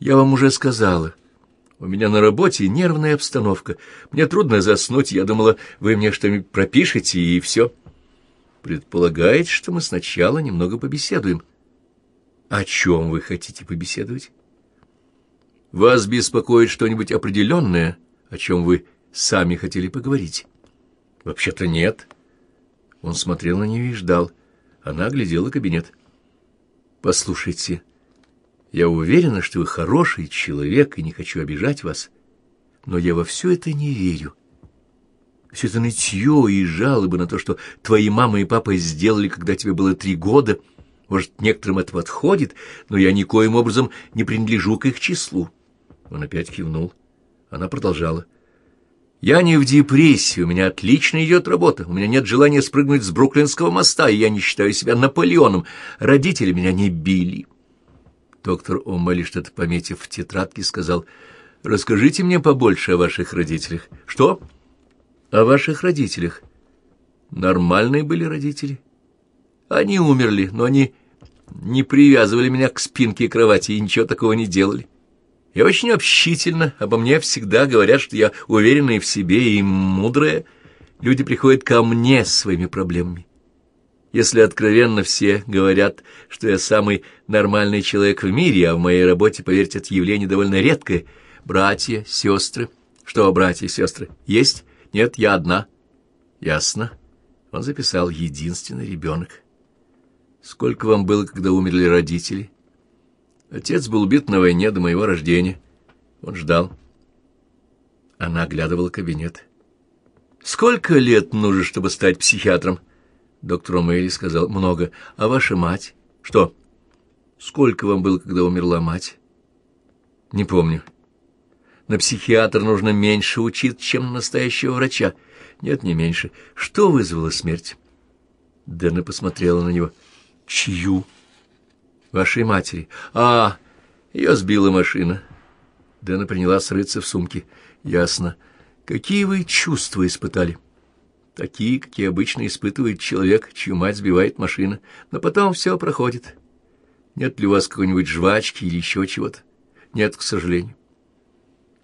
Я вам уже сказала. У меня на работе нервная обстановка. Мне трудно заснуть. Я думала, вы мне что-нибудь пропишете, и все. Предполагаете, что мы сначала немного побеседуем. О чем вы хотите побеседовать? Вас беспокоит что-нибудь определенное, о чем вы сами хотели поговорить? Вообще-то нет. Он смотрел на нее и ждал. Она оглядела кабинет. Послушайте, я уверена, что вы хороший человек и не хочу обижать вас, но я во все это не верю. Все это нытье и жалобы на то, что твои мама и папа сделали, когда тебе было три года. Может, некоторым это подходит, но я никоим образом не принадлежу к их числу. Он опять кивнул. Она продолжала. «Я не в депрессии, у меня отлично идет работа, у меня нет желания спрыгнуть с Бруклинского моста, и я не считаю себя Наполеоном. Родители меня не били». Доктор Омали, что-то пометив в тетрадке, сказал, «Расскажите мне побольше о ваших родителях». «Что?» «О ваших родителях». «Нормальные были родители?» «Они умерли, но они не привязывали меня к спинке кровати и ничего такого не делали». Я очень общительна, обо мне всегда говорят, что я уверенная в себе и мудрая. Люди приходят ко мне с своими проблемами. Если откровенно все говорят, что я самый нормальный человек в мире, а в моей работе, поверьте, это явление довольно редкое. Братья, сестры. Что, братья и сестры? Есть? Нет, я одна. Ясно. Он записал «единственный ребенок». Сколько вам было, когда умерли родители? Отец был убит на войне до моего рождения. Он ждал. Она оглядывала кабинет. «Сколько лет нужно, чтобы стать психиатром?» Доктор Омейли сказал, «Много. А ваша мать?» «Что?» «Сколько вам было, когда умерла мать?» «Не помню». «На психиатра нужно меньше учиться, чем на настоящего врача». «Нет, не меньше. Что вызвало смерть?» Дэна посмотрела на него. «Чью?» вашей матери. А, ее сбила машина. Дэна приняла срыться в сумке. Ясно. Какие вы чувства испытали? Такие, какие обычно испытывает человек, чью мать сбивает машина. Но потом все проходит. Нет ли у вас какой-нибудь жвачки или еще чего-то? Нет, к сожалению.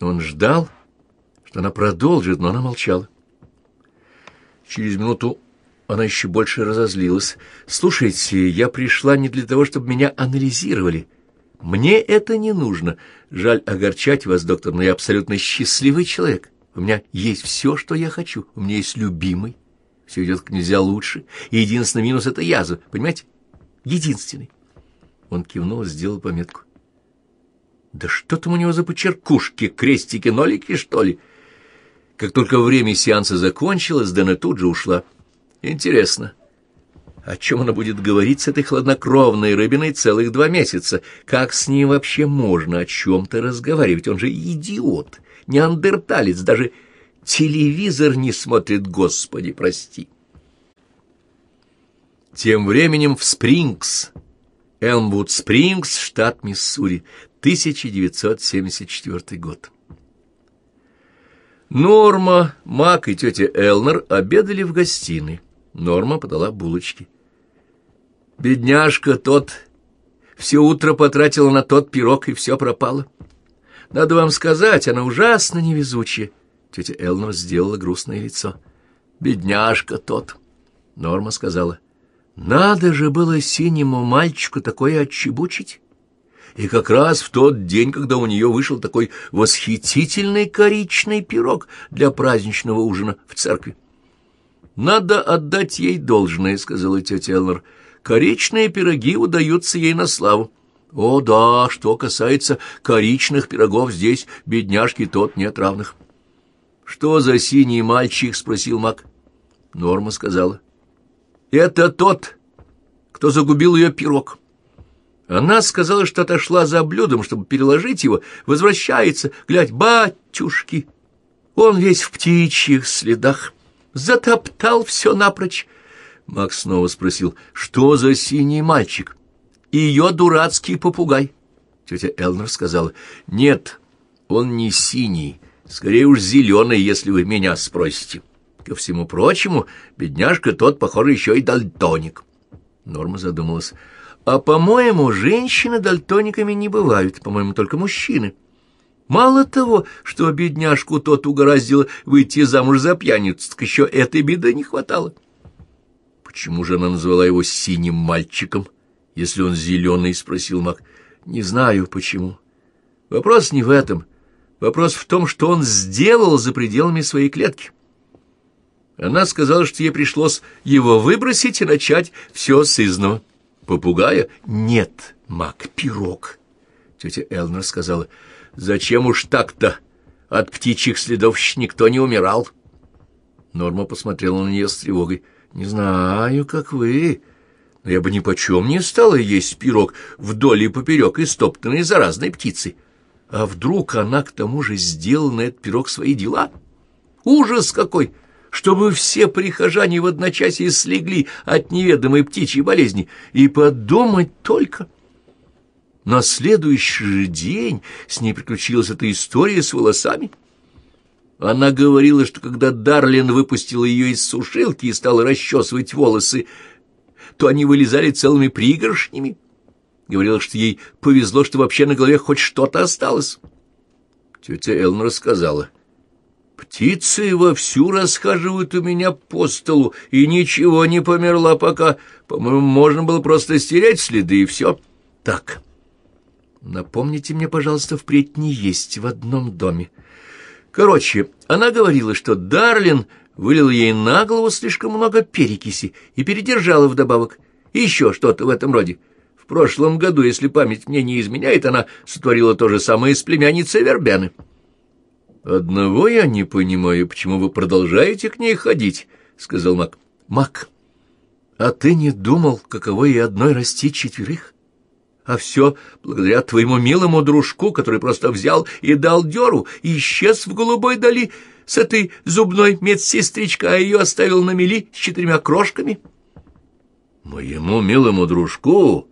Он ждал, что она продолжит, но она молчала. Через минуту она еще больше разозлилась. «Слушайте, я пришла не для того, чтобы меня анализировали. Мне это не нужно. Жаль огорчать вас, доктор, но я абсолютно счастливый человек. У меня есть все, что я хочу. У меня есть любимый. Все идет как нельзя лучше. И единственный минус — это язва, понимаете? Единственный». Он кивнул сделал пометку. «Да что там у него за почеркушки, крестики, нолики, что ли?» Как только время сеанса закончилось, Дэна тут же ушла. Интересно, о чем она будет говорить с этой хладнокровной рыбиной целых два месяца? Как с ним вообще можно о чем-то разговаривать? Он же идиот, неандерталец, даже телевизор не смотрит, господи, прости. Тем временем в Спрингс, Элмвуд Спрингс, штат Миссури, 1974 год. Норма, Мак и тетя Элнер обедали в гостиной. Норма подала булочки. Бедняжка тот все утро потратила на тот пирог, и все пропало. Надо вам сказать, она ужасно невезучая. Тетя Элнор сделала грустное лицо. Бедняжка тот. Норма сказала. Надо же было синему мальчику такое отчебучить. И как раз в тот день, когда у нее вышел такой восхитительный коричный пирог для праздничного ужина в церкви. «Надо отдать ей должное», — сказала тетя Элнер. «Коричные пироги удаются ей на славу». «О, да, что касается коричных пирогов, здесь бедняжки тот нет равных». «Что за синий мальчик?» — спросил Мак. Норма сказала. «Это тот, кто загубил ее пирог». Она сказала, что отошла за блюдом, чтобы переложить его, возвращается, глядь, батюшки, он весь в птичьих следах затоптал все напрочь. Макс снова спросил, что за синий мальчик? Ее дурацкий попугай. Тетя Элнер сказала, нет, он не синий, скорее уж зеленый, если вы меня спросите. Ко всему прочему, бедняжка тот, похоже, еще и дальтоник. Норма задумалась. А, по-моему, женщины дальтониками не бывают, по-моему, только мужчины. Мало того, что бедняжку тот угораздило выйти замуж за пьяницу, так еще этой беды не хватало. Почему же она назвала его синим мальчиком, если он зеленый, — спросил Мак. Не знаю, почему. Вопрос не в этом. Вопрос в том, что он сделал за пределами своей клетки. Она сказала, что ей пришлось его выбросить и начать все с изного. Попугая? Нет, Мак, пирог. Тетя Элнер сказала, зачем уж так-то? От птичьих следов никто не умирал. Норма посмотрела на нее с тревогой. Не знаю, как вы, но я бы ни почем не стала есть пирог вдоль и поперек, истоптанный заразной птицей. А вдруг она к тому же сделала этот пирог свои дела? Ужас какой! Чтобы все прихожане в одночасье слегли от неведомой птичьей болезни. И подумать только... На следующий же день с ней приключилась эта история с волосами. Она говорила, что когда Дарлин выпустила ее из сушилки и стала расчесывать волосы, то они вылезали целыми пригоршнями. Говорила, что ей повезло, что вообще на голове хоть что-то осталось. Тетя Элн рассказала. Птицы вовсю расхаживают у меня по столу, и ничего не померла пока. По-моему, можно было просто стереть следы, и все. Так, напомните мне, пожалуйста, впредь не есть в одном доме. Короче, она говорила, что Дарлин вылил ей на голову слишком много перекиси и передержала вдобавок. И еще что-то в этом роде. В прошлом году, если память мне не изменяет, она сотворила то же самое с племянницей Вербяны. «Одного я не понимаю, почему вы продолжаете к ней ходить», — сказал Мак. «Мак, а ты не думал, каково ей одной расти четверых? А все благодаря твоему милому дружку, который просто взял и дал дёру, и исчез в голубой дали с этой зубной медсестричкой, а ее оставил на мели с четырьмя крошками». «Моему милому дружку...»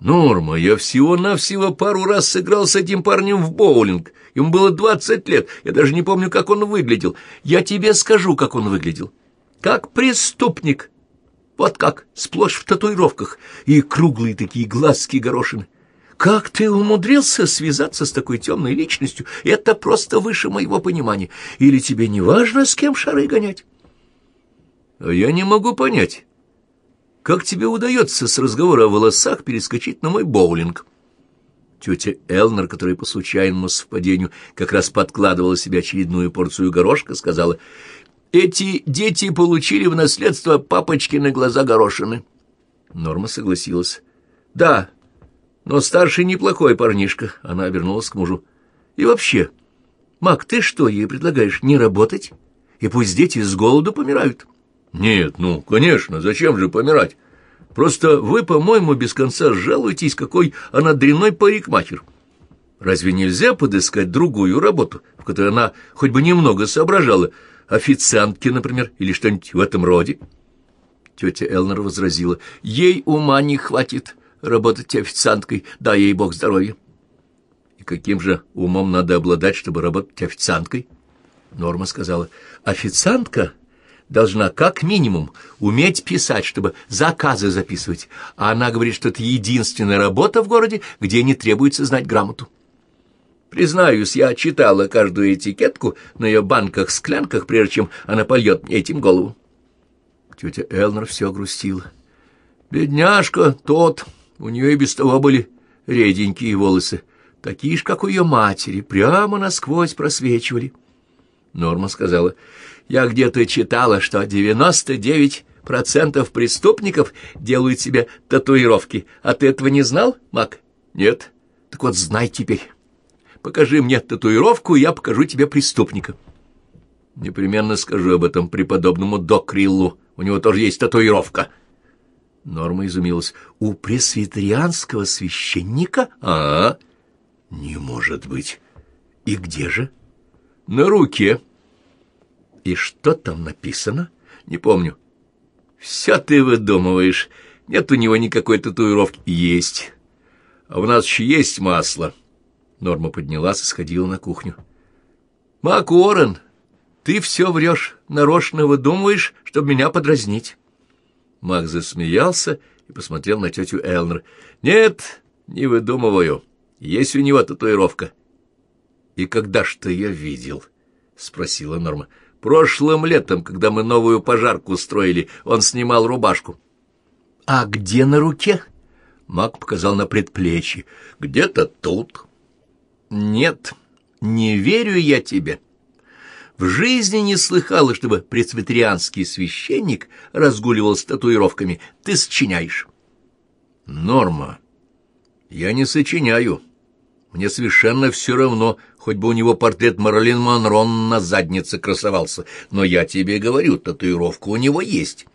Норма, я всего-навсего пару раз сыграл с этим парнем в боулинг. Ему было двадцать лет, я даже не помню, как он выглядел. Я тебе скажу, как он выглядел. Как преступник. Вот как, сплошь в татуировках и круглые такие глазки горошины. Как ты умудрился связаться с такой темной личностью? Это просто выше моего понимания. Или тебе не важно, с кем шары гонять? А я не могу понять. Как тебе удается с разговора о волосах перескочить на мой боулинг?» Тетя Элнер, которая по случайному совпадению как раз подкладывала себе очередную порцию горошка, сказала, «Эти дети получили в наследство папочкины глаза горошины». Норма согласилась. «Да, но старший неплохой парнишка», — она обернулась к мужу. «И вообще, Мак, ты что ей предлагаешь, не работать? И пусть дети с голоду помирают». Нет, ну, конечно, зачем же помирать? Просто вы, по-моему, без конца жалуетесь, какой она дрянной парикмахер. Разве нельзя подыскать другую работу, в которой она хоть бы немного соображала? Официантки, например, или что-нибудь в этом роде? Тетя Элнер возразила. Ей ума не хватит работать официанткой, дай ей бог здоровья. И каким же умом надо обладать, чтобы работать официанткой? Норма сказала. Официантка должна как минимум уметь писать, чтобы заказы записывать, а она говорит, что это единственная работа в городе, где не требуется знать грамоту. Признаюсь, я читала каждую этикетку на ее банках-склянках, прежде чем она польет этим голову. Тетя Элнер все грустила. Бедняжка тот, у нее и без того были реденькие волосы, такие же, как у ее матери, прямо насквозь просвечивали. Норма сказала, я где-то читала, что 99% преступников делают себе татуировки. А ты этого не знал, Мак? Нет. Так вот, знай теперь. Покажи мне татуировку, и я покажу тебе преступника. Непременно скажу об этом преподобному Докриллу. У него тоже есть татуировка. Норма изумилась. У пресвитерианского священника? А, -а, не может быть. И где же? На руке. И что там написано? Не помню. Все ты выдумываешь. Нет у него никакой татуировки. Есть. А у нас еще есть масло. Норма поднялась и сходила на кухню. Мак Уоррен, ты все врешь, нарочно выдумываешь, чтобы меня подразнить. Мак засмеялся и посмотрел на тетю Элнер. «Нет, не выдумываю. Есть у него татуировка». «И когда ж ты я видел?» — спросила Норма. «Прошлым летом, когда мы новую пожарку устроили, он снимал рубашку». «А где на руке?» Мак показал на предплечье. «Где-то тут». «Нет, не верю я тебе». В жизни не слыхала, чтобы пресвитерианский священник разгуливал с татуировками. Ты сочиняешь. Норма. Я не сочиняю. Мне совершенно все равно, хоть бы у него портрет Марлин Монро на заднице красовался. Но я тебе говорю, татуировка у него есть.